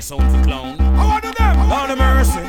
sound for clown. I want them. Lord of mercy.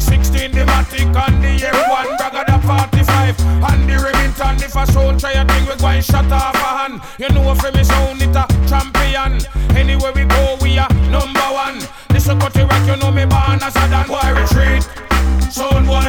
The 16, the Matic and the M1. Bragga the 45 and the Remington. If a sound try a thing, we going shut off a hand. You know if me sound it a champion. Anywhere we go, we are number one. This a cut rock, you know me born as a dan. Why retreat? Sound boy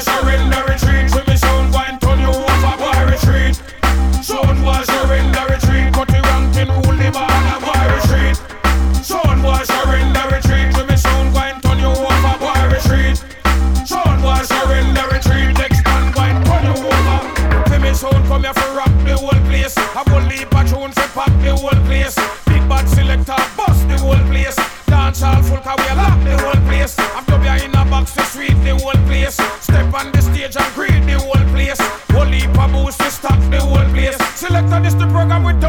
me here for rock the whole place. I will leave a tune for pack the whole place. Big bad selector bust the whole place. Dance all full car we lock the whole place. I'm W in a box to sweep the whole place. Step on the stage and greet the whole place. Whole heap of booze to stop the whole place. Selector this the program with